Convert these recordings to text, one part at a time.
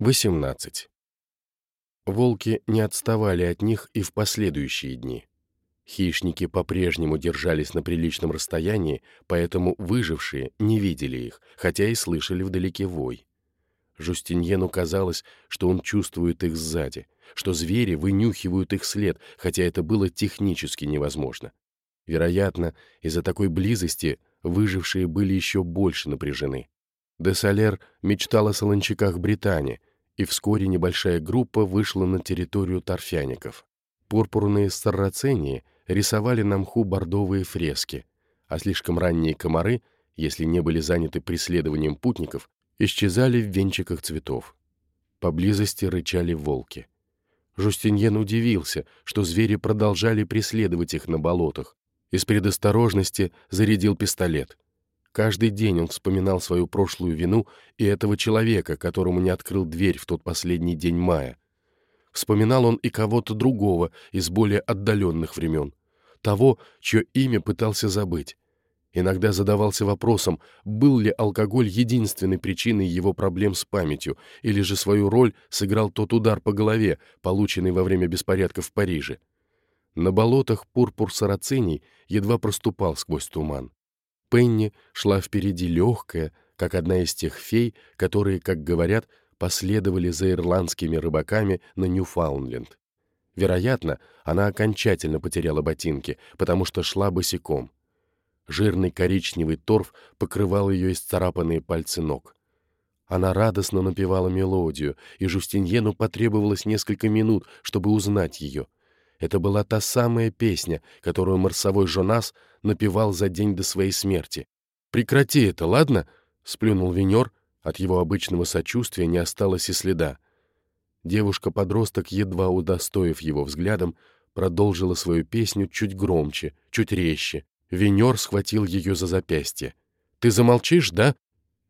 18. Волки не отставали от них и в последующие дни. Хищники по-прежнему держались на приличном расстоянии, поэтому выжившие не видели их, хотя и слышали вдалеке вой. Жустиньену казалось, что он чувствует их сзади, что звери вынюхивают их след, хотя это было технически невозможно. Вероятно, из-за такой близости выжившие были еще больше напряжены. Десалер мечтал о солончаках Британии, и вскоре небольшая группа вышла на территорию торфяников. Пурпурные саррацении рисовали на мху бордовые фрески, а слишком ранние комары, если не были заняты преследованием путников, исчезали в венчиках цветов. Поблизости рычали волки. Жустиньен удивился, что звери продолжали преследовать их на болотах. Из предосторожности зарядил пистолет — Каждый день он вспоминал свою прошлую вину и этого человека, которому не открыл дверь в тот последний день мая. Вспоминал он и кого-то другого из более отдаленных времен, того, чье имя пытался забыть. Иногда задавался вопросом, был ли алкоголь единственной причиной его проблем с памятью, или же свою роль сыграл тот удар по голове, полученный во время беспорядков в Париже. На болотах пурпур сарацений едва проступал сквозь туман. Пенни шла впереди легкая, как одна из тех фей, которые, как говорят, последовали за ирландскими рыбаками на Ньюфаундленд. Вероятно, она окончательно потеряла ботинки, потому что шла босиком. Жирный коричневый торф покрывал ее исцарапанные пальцы ног. Она радостно напевала мелодию, и Жустиньену потребовалось несколько минут, чтобы узнать ее — это была та самая песня, которую марсовой Жонас напевал за день до своей смерти. «Прекрати это, ладно?» — сплюнул Венер. От его обычного сочувствия не осталось и следа. Девушка-подросток, едва удостоив его взглядом, продолжила свою песню чуть громче, чуть резче. Венер схватил ее за запястье. «Ты замолчишь, да?»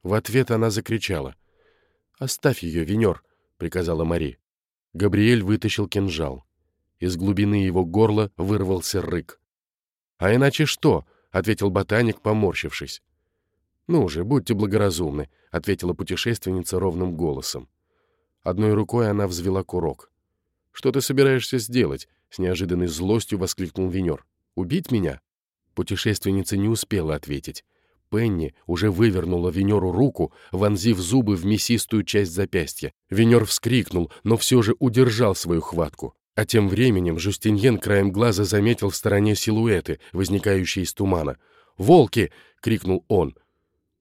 В ответ она закричала. «Оставь ее, Венер», — приказала Мари. Габриэль вытащил кинжал. Из глубины его горла вырвался рык. «А иначе что?» — ответил ботаник, поморщившись. «Ну же, будьте благоразумны», — ответила путешественница ровным голосом. Одной рукой она взвела курок. «Что ты собираешься сделать?» — с неожиданной злостью воскликнул Венер. «Убить меня?» Путешественница не успела ответить. Пенни уже вывернула Венеру руку, вонзив зубы в мясистую часть запястья. Венер вскрикнул, но все же удержал свою хватку. А тем временем Жустиньен краем глаза заметил в стороне силуэты, возникающие из тумана. «Волки!» — крикнул он.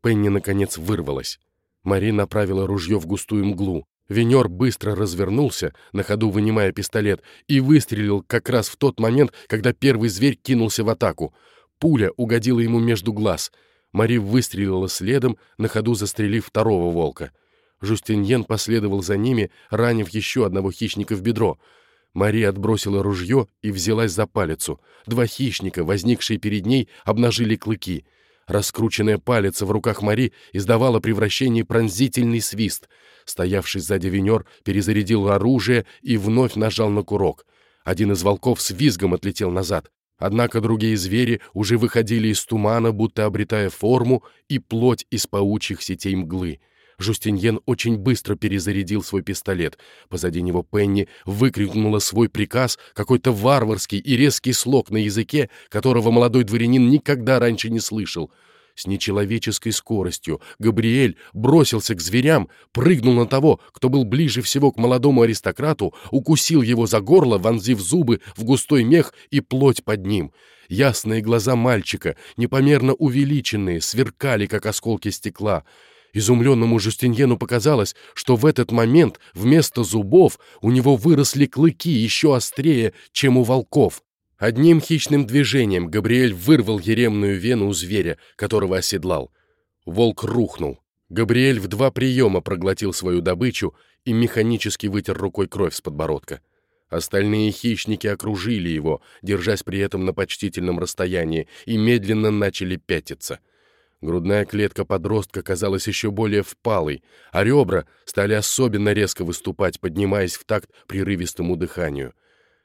Пенни, наконец, вырвалась. Мари направила ружье в густую мглу. Венер быстро развернулся, на ходу вынимая пистолет, и выстрелил как раз в тот момент, когда первый зверь кинулся в атаку. Пуля угодила ему между глаз. Мари выстрелила следом, на ходу застрелив второго волка. Жустиньен последовал за ними, ранив еще одного хищника в бедро — Мария отбросила ружье и взялась за палицу. Два хищника, возникшие перед ней, обнажили клыки. Раскрученная палец в руках Мари издавала при вращении пронзительный свист. Стоявший сзади венер перезарядил оружие и вновь нажал на курок. Один из волков с визгом отлетел назад. Однако другие звери уже выходили из тумана, будто обретая форму и плоть из паучьих сетей мглы — Жустиньен очень быстро перезарядил свой пистолет. Позади него Пенни выкрикнула свой приказ, какой-то варварский и резкий слог на языке, которого молодой дворянин никогда раньше не слышал. С нечеловеческой скоростью Габриэль бросился к зверям, прыгнул на того, кто был ближе всего к молодому аристократу, укусил его за горло, вонзив зубы в густой мех и плоть под ним. Ясные глаза мальчика, непомерно увеличенные, сверкали, как осколки стекла. Изумленному Жустиньену показалось, что в этот момент вместо зубов у него выросли клыки еще острее, чем у волков. Одним хищным движением Габриэль вырвал еремную вену у зверя, которого оседлал. Волк рухнул. Габриэль в два приема проглотил свою добычу и механически вытер рукой кровь с подбородка. Остальные хищники окружили его, держась при этом на почтительном расстоянии, и медленно начали пятиться — Грудная клетка подростка казалась еще более впалой, а ребра стали особенно резко выступать, поднимаясь в такт прерывистому дыханию.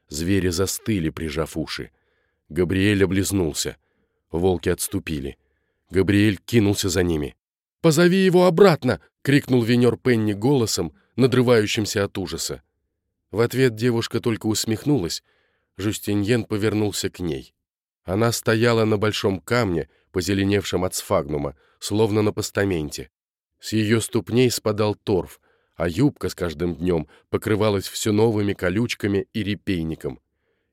Звери застыли, прижав уши. Габриэль облизнулся. Волки отступили. Габриэль кинулся за ними. Позови его обратно!» — крикнул Венер Пенни голосом, надрывающимся от ужаса. В ответ девушка только усмехнулась. Жустиньен повернулся к ней. Она стояла на большом камне, позеленевшем от сфагнума, словно на постаменте. С ее ступней спадал торф, а юбка с каждым днем покрывалась все новыми колючками и репейником.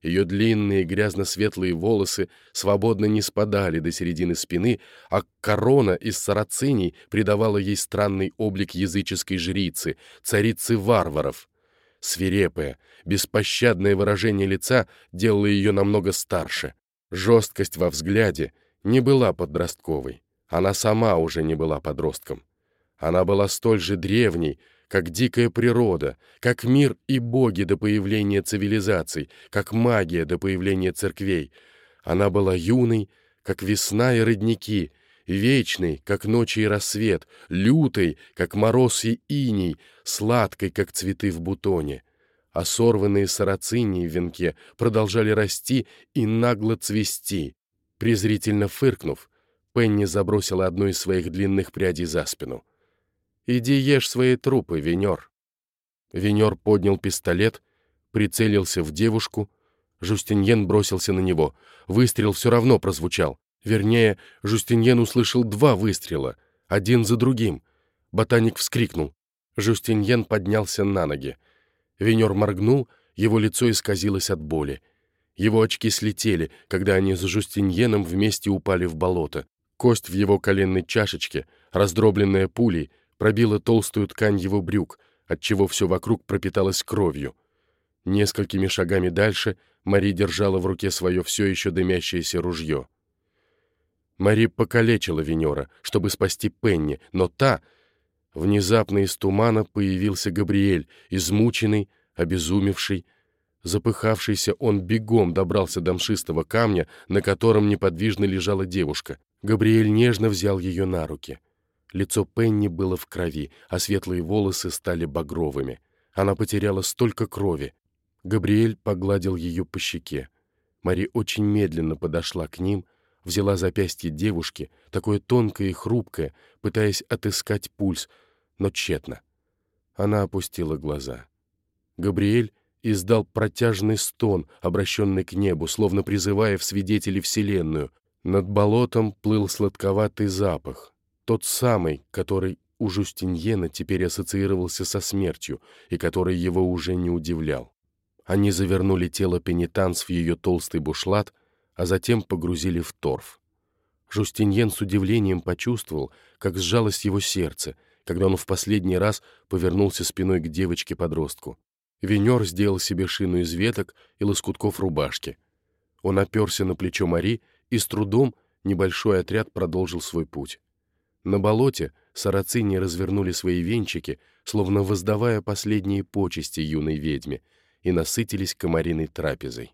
Ее длинные грязно-светлые волосы свободно не спадали до середины спины, а корона из сарациней придавала ей странный облик языческой жрицы, царицы варваров. Свирепое, беспощадное выражение лица делало ее намного старше. Жесткость во взгляде не была подростковой. Она сама уже не была подростком. Она была столь же древней, как дикая природа, как мир и боги до появления цивилизаций, как магия до появления церквей. Она была юной, как весна и родники, вечной, как ночи и рассвет, лютой, как мороз и иней, сладкой, как цветы в бутоне. А сорванные сарацинии в венке продолжали расти и нагло цвести. Презрительно фыркнув, Пенни забросила одну из своих длинных прядей за спину. Иди ешь свои трупы, Венер». Венер поднял пистолет, прицелился в девушку. Жустиньен бросился на него. Выстрел все равно прозвучал. Вернее, Жустиньен услышал два выстрела, один за другим. Ботаник вскрикнул. Жустиньен поднялся на ноги. Венер моргнул, его лицо исказилось от боли. Его очки слетели, когда они с Жустиньеном вместе упали в болото. Кость в его коленной чашечке, раздробленная пулей, пробила толстую ткань его брюк, отчего все вокруг пропиталось кровью. Несколькими шагами дальше Мари держала в руке свое все еще дымящееся ружье. Мари покалечила Венера, чтобы спасти Пенни, но та... Внезапно из тумана появился Габриэль, измученный, обезумевший. Запыхавшийся, он бегом добрался до мшистого камня, на котором неподвижно лежала девушка. Габриэль нежно взял ее на руки — Лицо Пенни было в крови, а светлые волосы стали багровыми. Она потеряла столько крови. Габриэль погладил ее по щеке. Мари очень медленно подошла к ним, взяла запястье девушки, такое тонкое и хрупкое, пытаясь отыскать пульс, но тщетно. Она опустила глаза. Габриэль издал протяжный стон, обращенный к небу, словно призывая в свидетели Вселенную. Над болотом плыл сладковатый запах, тот самый, который у Жустиньена теперь ассоциировался со смертью и который его уже не удивлял. Они завернули тело пенитанс в ее толстый бушлат, а затем погрузили в торф. Жустиньен с удивлением почувствовал, как сжалось его сердце, когда он в последний раз повернулся спиной к девочке-подростку. Венер сделал себе шину из веток и лоскутков рубашки. Он оперся на плечо Мари, и с трудом небольшой отряд продолжил свой путь. На болоте сарацини развернули свои венчики, словно воздавая последние почести юной ведьме, и насытились комариной трапезой.